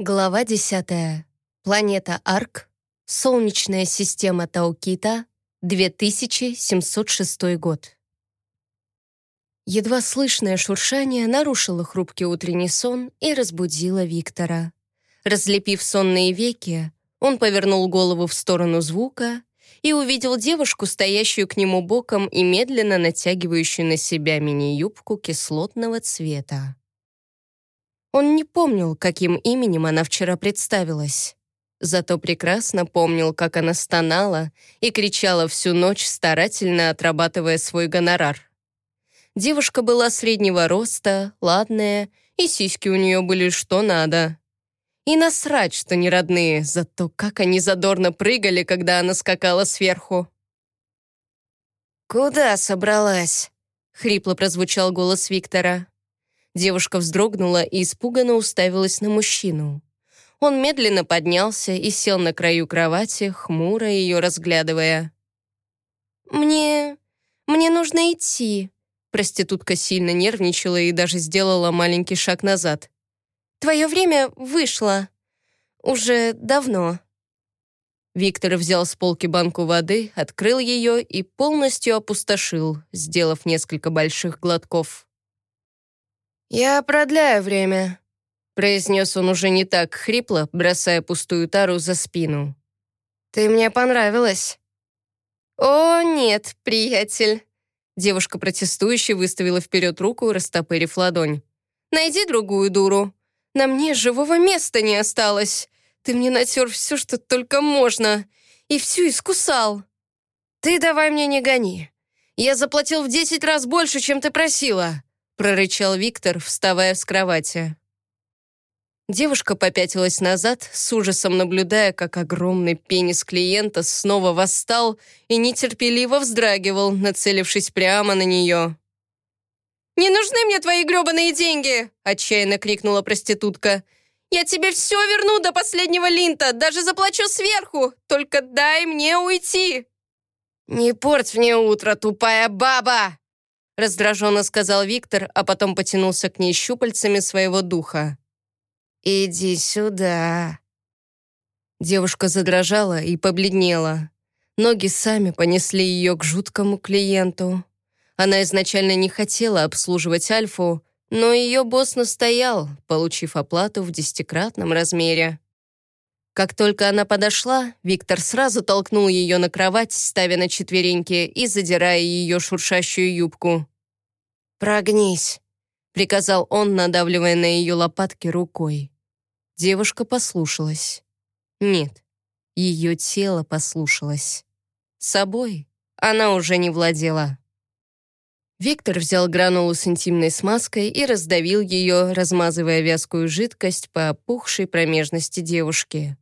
Глава 10. Планета Арк. Солнечная система Таукита. 2706 год. Едва слышное шуршание нарушило хрупкий утренний сон и разбудило Виктора. Разлепив сонные веки, он повернул голову в сторону звука и увидел девушку, стоящую к нему боком и медленно натягивающую на себя мини-юбку кислотного цвета. Он не помнил, каким именем она вчера представилась. Зато прекрасно помнил, как она стонала и кричала всю ночь, старательно отрабатывая свой гонорар. Девушка была среднего роста, ладная, и сиськи у нее были что надо. И насрать, что не родные, зато как они задорно прыгали, когда она скакала сверху. «Куда собралась?» — хрипло прозвучал голос Виктора. Девушка вздрогнула и испуганно уставилась на мужчину. Он медленно поднялся и сел на краю кровати, хмуро ее разглядывая. «Мне... мне нужно идти», Проститутка сильно нервничала и даже сделала маленький шаг назад. «Твое время вышло. Уже давно». Виктор взял с полки банку воды, открыл ее и полностью опустошил, сделав несколько больших глотков. «Я продляю время», — произнес он уже не так хрипло, бросая пустую тару за спину. «Ты мне понравилась». «О, нет, приятель». Девушка протестующе выставила вперед руку, растопырив ладонь. «Найди другую дуру. На мне живого места не осталось. Ты мне натер все, что только можно. И всю искусал». «Ты давай мне не гони. Я заплатил в десять раз больше, чем ты просила прорычал Виктор, вставая с кровати. Девушка попятилась назад, с ужасом наблюдая, как огромный пенис клиента снова восстал и нетерпеливо вздрагивал, нацелившись прямо на нее. «Не нужны мне твои гребаные деньги!» — отчаянно крикнула проститутка. «Я тебе все верну до последнего линта, даже заплачу сверху, только дай мне уйти!» «Не порть мне утро, тупая баба!» Раздраженно сказал Виктор, а потом потянулся к ней щупальцами своего духа. «Иди сюда». Девушка задрожала и побледнела. Ноги сами понесли ее к жуткому клиенту. Она изначально не хотела обслуживать Альфу, но ее босс настоял, получив оплату в десятикратном размере. Как только она подошла, Виктор сразу толкнул ее на кровать, ставя на четвереньки и задирая ее шуршащую юбку. «Прогнись», — приказал он, надавливая на ее лопатки рукой. Девушка послушалась. Нет, ее тело послушалось. Собой она уже не владела. Виктор взял гранулу с интимной смазкой и раздавил ее, размазывая вязкую жидкость по опухшей промежности девушки.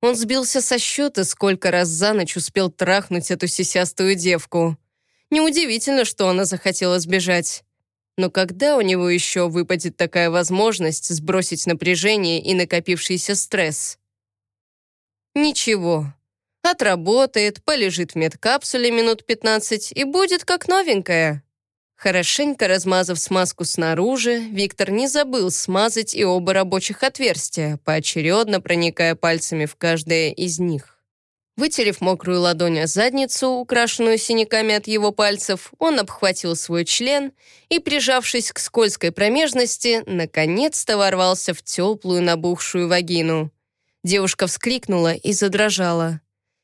Он сбился со счета, сколько раз за ночь успел трахнуть эту сисястую девку. Неудивительно, что она захотела сбежать. Но когда у него еще выпадет такая возможность сбросить напряжение и накопившийся стресс? Ничего. Отработает, полежит в медкапсуле минут 15 и будет как новенькая. Хорошенько размазав смазку снаружи, Виктор не забыл смазать и оба рабочих отверстия, поочередно проникая пальцами в каждое из них. Вытерев мокрую ладонь о задницу, украшенную синяками от его пальцев, он обхватил свой член и, прижавшись к скользкой промежности, наконец-то ворвался в теплую набухшую вагину. Девушка вскрикнула и задрожала.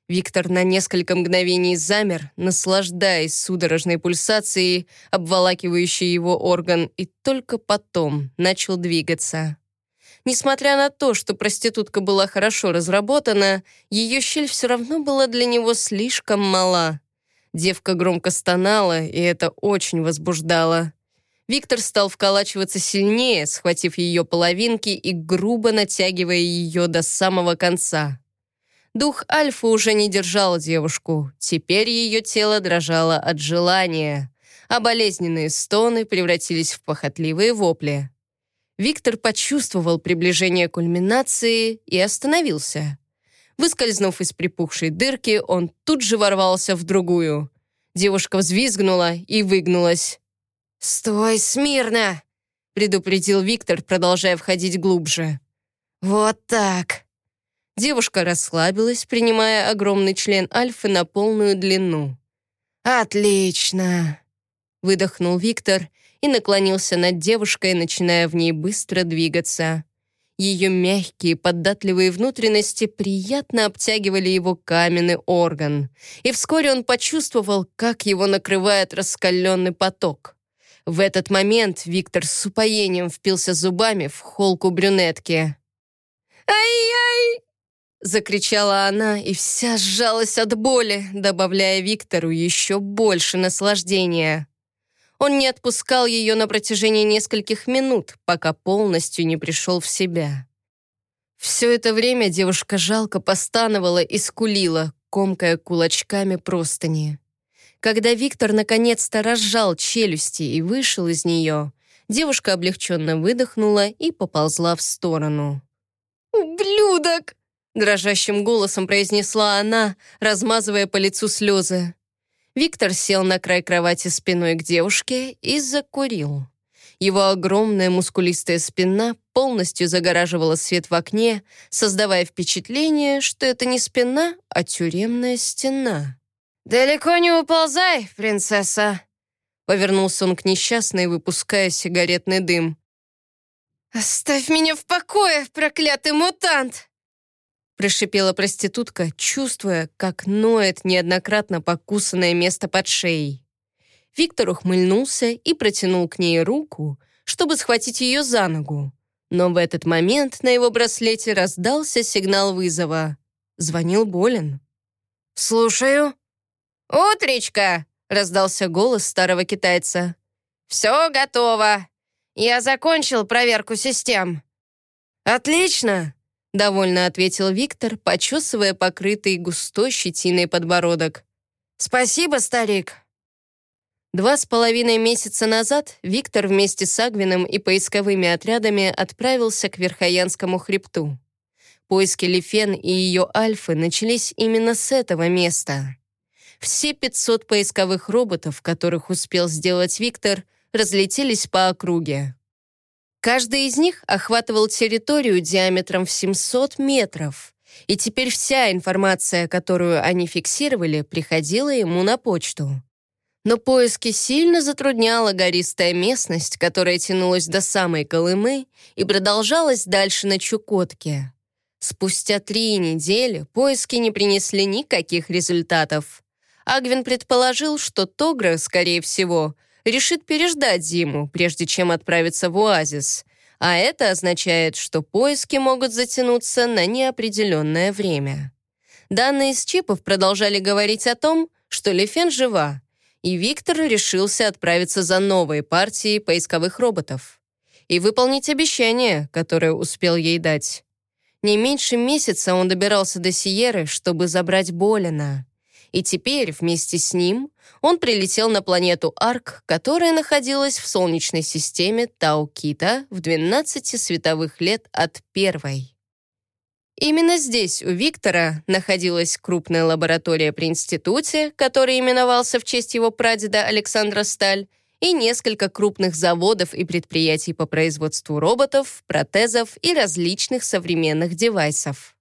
Виктор на несколько мгновений замер, наслаждаясь судорожной пульсацией, обволакивающей его орган, и только потом начал двигаться. Несмотря на то, что проститутка была хорошо разработана, ее щель все равно была для него слишком мала. Девка громко стонала, и это очень возбуждало. Виктор стал вколачиваться сильнее, схватив ее половинки и грубо натягивая ее до самого конца. Дух Альфа уже не держал девушку. Теперь ее тело дрожало от желания, а болезненные стоны превратились в похотливые вопли. Виктор почувствовал приближение кульминации и остановился. Выскользнув из припухшей дырки, он тут же ворвался в другую. Девушка взвизгнула и выгнулась. «Стой смирно!» — предупредил Виктор, продолжая входить глубже. Вот так. Девушка расслабилась, принимая огромный член Альфы на полную длину. «Отлично!» — выдохнул Виктор и наклонился над девушкой, начиная в ней быстро двигаться. Ее мягкие, податливые внутренности приятно обтягивали его каменный орган, и вскоре он почувствовал, как его накрывает раскаленный поток. В этот момент Виктор с упоением впился зубами в холку брюнетки. «Ай-яй!» — закричала она, и вся сжалась от боли, добавляя Виктору еще больше наслаждения. Он не отпускал ее на протяжении нескольких минут, пока полностью не пришел в себя. Все это время девушка жалко постановала и скулила, комкая кулачками простыни. Когда Виктор наконец-то разжал челюсти и вышел из нее, девушка облегченно выдохнула и поползла в сторону. «Ублюдок!» — дрожащим голосом произнесла она, размазывая по лицу слезы. Виктор сел на край кровати спиной к девушке и закурил. Его огромная мускулистая спина полностью загораживала свет в окне, создавая впечатление, что это не спина, а тюремная стена. «Далеко не уползай, принцесса!» Повернулся он к несчастной, выпуская сигаретный дым. «Оставь меня в покое, проклятый мутант!» Прошипела проститутка, чувствуя, как ноет неоднократно покусанное место под шеей. Виктор ухмыльнулся и протянул к ней руку, чтобы схватить ее за ногу. Но в этот момент на его браслете раздался сигнал вызова. Звонил Болин. «Слушаю». «Утречка!» — раздался голос старого китайца. «Все готово. Я закончил проверку систем». «Отлично!» Довольно ответил Виктор, почесывая покрытый густой щетиной подбородок. «Спасибо, старик!» Два с половиной месяца назад Виктор вместе с Агвином и поисковыми отрядами отправился к Верхоянскому хребту. Поиски Лифен и ее Альфы начались именно с этого места. Все 500 поисковых роботов, которых успел сделать Виктор, разлетелись по округе. Каждый из них охватывал территорию диаметром в 700 метров, и теперь вся информация, которую они фиксировали, приходила ему на почту. Но поиски сильно затрудняла гористая местность, которая тянулась до самой Колымы и продолжалась дальше на Чукотке. Спустя три недели поиски не принесли никаких результатов. Агвин предположил, что Тогра, скорее всего, решит переждать зиму, прежде чем отправиться в оазис, а это означает, что поиски могут затянуться на неопределенное время. Данные из чипов продолжали говорить о том, что Лефен жива, и Виктор решился отправиться за новой партией поисковых роботов и выполнить обещание, которое успел ей дать. Не меньше месяца он добирался до Сиеры, чтобы забрать Болина и теперь вместе с ним он прилетел на планету Арк, которая находилась в Солнечной системе Таукита в 12 световых лет от первой. Именно здесь у Виктора находилась крупная лаборатория при институте, который именовался в честь его прадеда Александра Сталь, и несколько крупных заводов и предприятий по производству роботов, протезов и различных современных девайсов.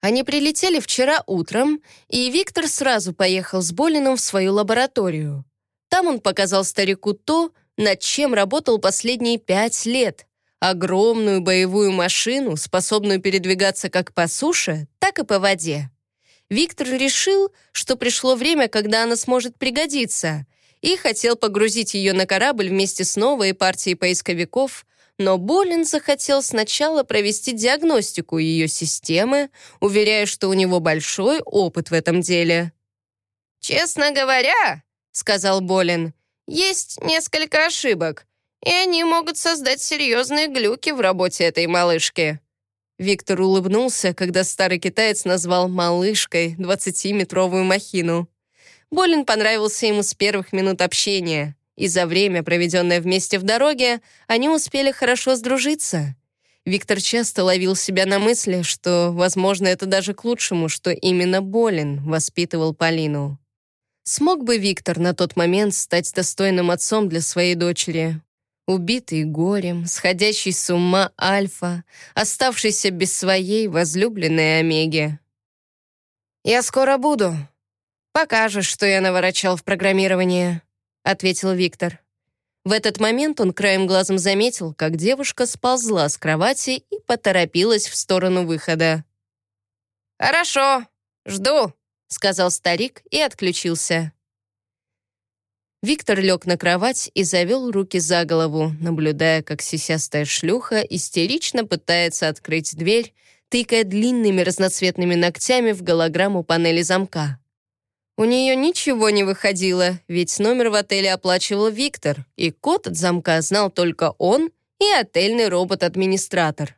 Они прилетели вчера утром, и Виктор сразу поехал с Болиным в свою лабораторию. Там он показал старику то, над чем работал последние пять лет. Огромную боевую машину, способную передвигаться как по суше, так и по воде. Виктор решил, что пришло время, когда она сможет пригодиться, и хотел погрузить ее на корабль вместе с новой партией поисковиков, но Болин захотел сначала провести диагностику ее системы, уверяя, что у него большой опыт в этом деле. «Честно говоря», — сказал Болин, — «есть несколько ошибок, и они могут создать серьезные глюки в работе этой малышки». Виктор улыбнулся, когда старый китаец назвал «малышкой» 20-метровую махину. Болин понравился ему с первых минут общения и за время, проведенное вместе в дороге, они успели хорошо сдружиться. Виктор часто ловил себя на мысли, что, возможно, это даже к лучшему, что именно Болин воспитывал Полину. Смог бы Виктор на тот момент стать достойным отцом для своей дочери? Убитый горем, сходящий с ума Альфа, оставшийся без своей возлюбленной Омеги. «Я скоро буду. Покажешь, что я наворочал в программировании», — ответил Виктор. В этот момент он краем глазом заметил, как девушка сползла с кровати и поторопилась в сторону выхода. «Хорошо, жду», — сказал старик и отключился. Виктор лег на кровать и завел руки за голову, наблюдая, как сисястая шлюха истерично пытается открыть дверь, тыкая длинными разноцветными ногтями в голограмму панели замка. У нее ничего не выходило, ведь номер в отеле оплачивал Виктор, и код от замка знал только он и отельный робот-администратор.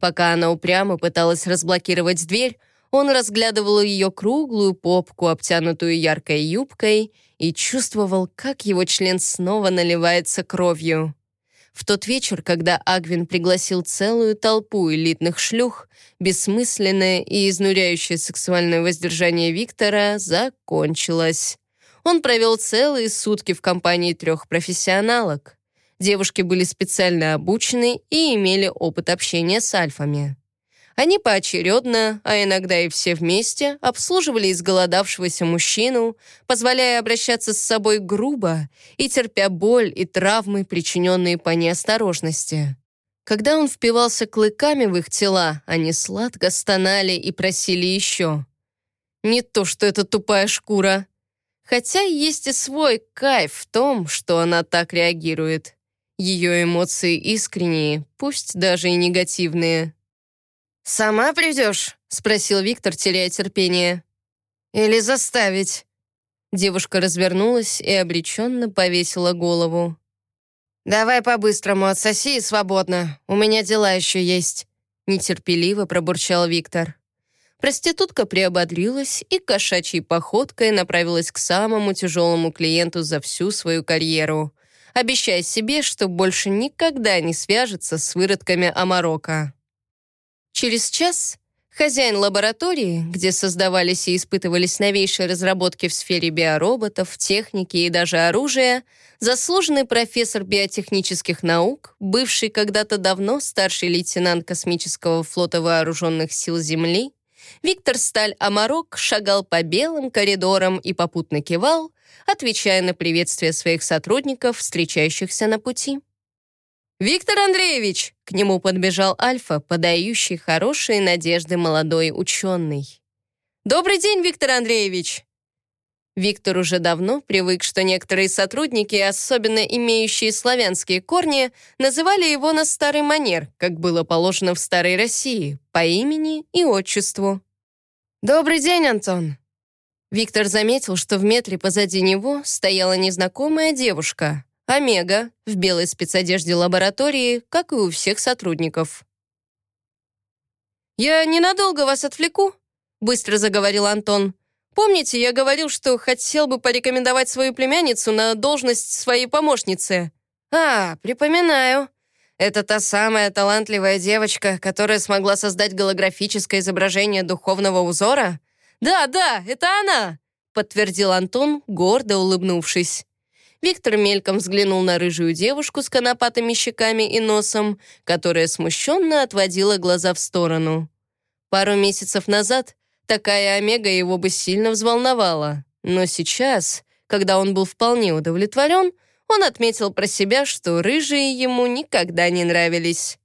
Пока она упрямо пыталась разблокировать дверь, он разглядывал ее круглую попку, обтянутую яркой юбкой, и чувствовал, как его член снова наливается кровью. В тот вечер, когда Агвин пригласил целую толпу элитных шлюх, бессмысленное и изнуряющее сексуальное воздержание Виктора закончилось. Он провел целые сутки в компании трех профессионалок. Девушки были специально обучены и имели опыт общения с альфами. Они поочередно, а иногда и все вместе, обслуживали изголодавшегося мужчину, позволяя обращаться с собой грубо и терпя боль и травмы, причиненные по неосторожности. Когда он впивался клыками в их тела, они сладко стонали и просили еще. Не то, что это тупая шкура. Хотя есть и свой кайф в том, что она так реагирует. Ее эмоции искренние, пусть даже и негативные. «Сама придешь?» — спросил Виктор, теряя терпение. «Или заставить?» Девушка развернулась и обреченно повесила голову. «Давай по-быстрому отсоси и свободно. У меня дела еще есть», — нетерпеливо пробурчал Виктор. Проститутка приободрилась и кошачьей походкой направилась к самому тяжелому клиенту за всю свою карьеру, обещая себе, что больше никогда не свяжется с выродками Амарока. Через час хозяин лаборатории, где создавались и испытывались новейшие разработки в сфере биороботов, техники и даже оружия, заслуженный профессор биотехнических наук, бывший когда-то давно старший лейтенант космического флота вооруженных сил Земли, Виктор Сталь Амарок шагал по белым коридорам и попутно кивал, отвечая на приветствия своих сотрудников, встречающихся на пути. «Виктор Андреевич!» — к нему подбежал Альфа, подающий хорошие надежды молодой ученый. «Добрый день, Виктор Андреевич!» Виктор уже давно привык, что некоторые сотрудники, особенно имеющие славянские корни, называли его на старый манер, как было положено в старой России, по имени и отчеству. «Добрый день, Антон!» Виктор заметил, что в метре позади него стояла незнакомая девушка, Омега в белой спецодежде лаборатории, как и у всех сотрудников. «Я ненадолго вас отвлеку», — быстро заговорил Антон. «Помните, я говорил, что хотел бы порекомендовать свою племянницу на должность своей помощницы?» «А, припоминаю. Это та самая талантливая девочка, которая смогла создать голографическое изображение духовного узора?» «Да, да, это она!» — подтвердил Антон, гордо улыбнувшись. Виктор мельком взглянул на рыжую девушку с конопатыми щеками и носом, которая смущенно отводила глаза в сторону. Пару месяцев назад такая Омега его бы сильно взволновала. Но сейчас, когда он был вполне удовлетворен, он отметил про себя, что рыжие ему никогда не нравились.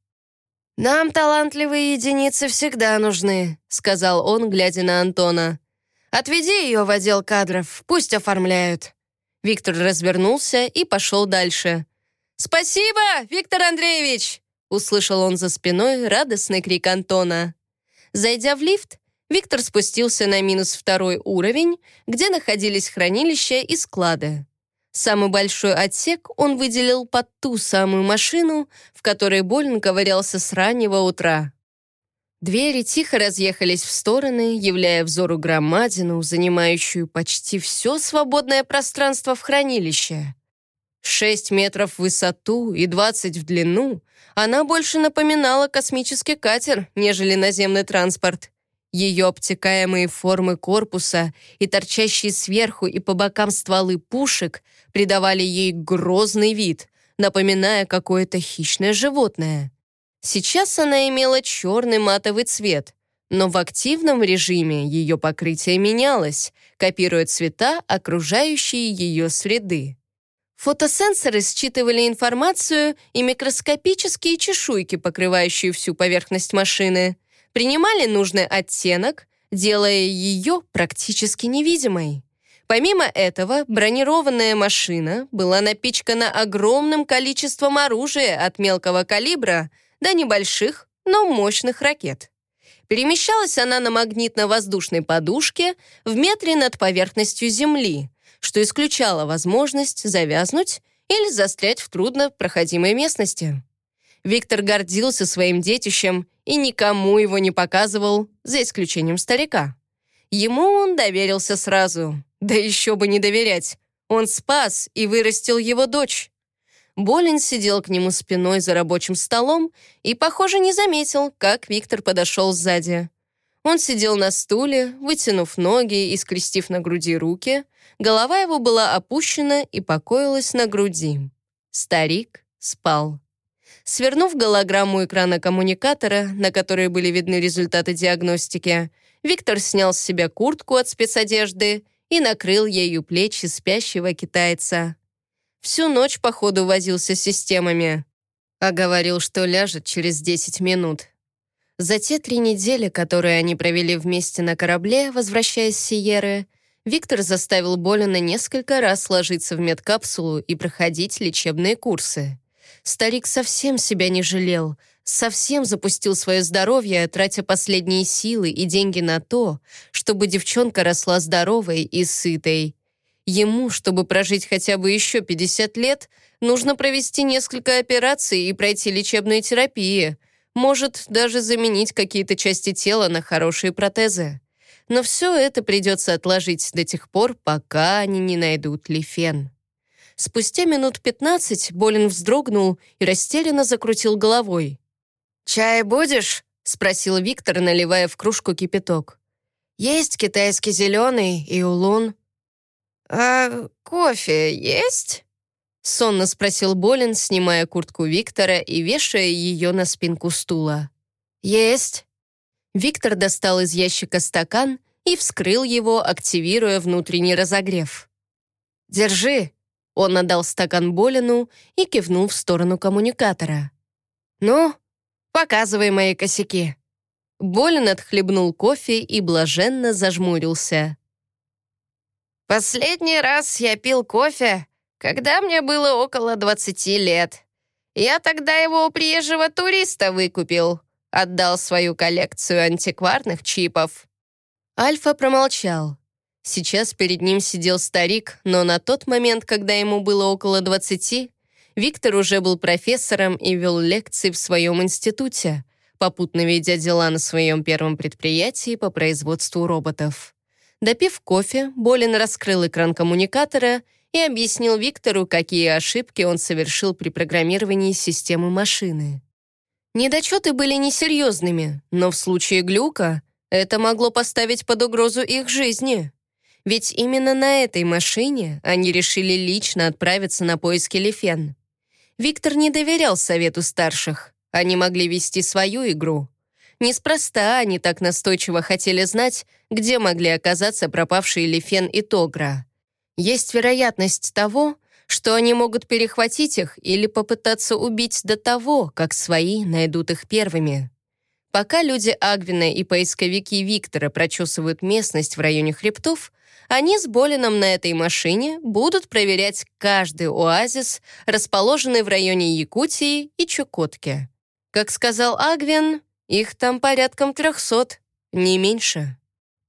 «Нам талантливые единицы всегда нужны», — сказал он, глядя на Антона. «Отведи ее в отдел кадров, пусть оформляют». Виктор развернулся и пошел дальше. «Спасибо, Виктор Андреевич!» услышал он за спиной радостный крик Антона. Зайдя в лифт, Виктор спустился на минус второй уровень, где находились хранилища и склады. Самый большой отсек он выделил под ту самую машину, в которой Болин ковырялся с раннего утра. Двери тихо разъехались в стороны, являя взору громадину, занимающую почти все свободное пространство в хранилище. Шесть метров в высоту и двадцать в длину, она больше напоминала космический катер, нежели наземный транспорт. Ее обтекаемые формы корпуса и торчащие сверху и по бокам стволы пушек придавали ей грозный вид, напоминая какое-то хищное животное. Сейчас она имела черный матовый цвет, но в активном режиме ее покрытие менялось, копируя цвета, окружающие ее среды. Фотосенсоры считывали информацию и микроскопические чешуйки, покрывающие всю поверхность машины, принимали нужный оттенок, делая ее практически невидимой. Помимо этого, бронированная машина была напичкана огромным количеством оружия от мелкого калибра до небольших, но мощных ракет. Перемещалась она на магнитно-воздушной подушке в метре над поверхностью Земли, что исключало возможность завязнуть или застрять в труднопроходимой местности. Виктор гордился своим детищем и никому его не показывал, за исключением старика. Ему он доверился сразу. Да еще бы не доверять. Он спас и вырастил его дочь. Болин сидел к нему спиной за рабочим столом и, похоже, не заметил, как Виктор подошел сзади. Он сидел на стуле, вытянув ноги и скрестив на груди руки. Голова его была опущена и покоилась на груди. Старик спал. Свернув голограмму экрана коммуникатора, на которой были видны результаты диагностики, Виктор снял с себя куртку от спецодежды и накрыл ею плечи спящего китайца. Всю ночь, походу, возился с системами. А говорил, что ляжет через 10 минут. За те три недели, которые они провели вместе на корабле, возвращаясь с Сиеры, Виктор заставил Болина несколько раз ложиться в медкапсулу и проходить лечебные курсы. Старик совсем себя не жалел, совсем запустил свое здоровье, тратя последние силы и деньги на то, чтобы девчонка росла здоровой и сытой. Ему, чтобы прожить хотя бы еще 50 лет, нужно провести несколько операций и пройти лечебную терапию. Может, даже заменить какие-то части тела на хорошие протезы. Но все это придется отложить до тех пор, пока они не найдут Лифен. Спустя минут 15 Болин вздрогнул и растерянно закрутил головой. «Чай будешь?» — спросил Виктор, наливая в кружку кипяток. «Есть китайский зеленый и улун». «А кофе есть?» — сонно спросил Болин, снимая куртку Виктора и вешая ее на спинку стула. «Есть». Виктор достал из ящика стакан и вскрыл его, активируя внутренний разогрев. «Держи!» — он отдал стакан Болину и кивнул в сторону коммуникатора. «Ну, показывай мои косяки». Болин отхлебнул кофе и блаженно зажмурился. Последний раз я пил кофе, когда мне было около 20 лет. Я тогда его у приезжего туриста выкупил, отдал свою коллекцию антикварных чипов. Альфа промолчал. Сейчас перед ним сидел старик, но на тот момент, когда ему было около 20, Виктор уже был профессором и вел лекции в своем институте, попутно ведя дела на своем первом предприятии по производству роботов. Допив кофе, Болин раскрыл экран коммуникатора и объяснил Виктору, какие ошибки он совершил при программировании системы машины. Недочеты были несерьезными, но в случае глюка это могло поставить под угрозу их жизни. Ведь именно на этой машине они решили лично отправиться на поиски Лефен. Виктор не доверял совету старших. Они могли вести свою игру. Неспроста они так настойчиво хотели знать, где могли оказаться пропавшие Лифен и Тогра. Есть вероятность того, что они могут перехватить их или попытаться убить до того, как свои найдут их первыми. Пока люди Агвина и поисковики Виктора прочесывают местность в районе хребтов, они с Болином на этой машине будут проверять каждый оазис, расположенный в районе Якутии и Чукотки. Как сказал Агвин, их там порядком трехсот, не меньше.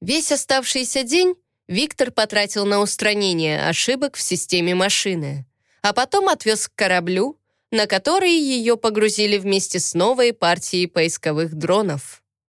Весь оставшийся день Виктор потратил на устранение ошибок в системе машины, а потом отвез к кораблю, на который ее погрузили вместе с новой партией поисковых дронов.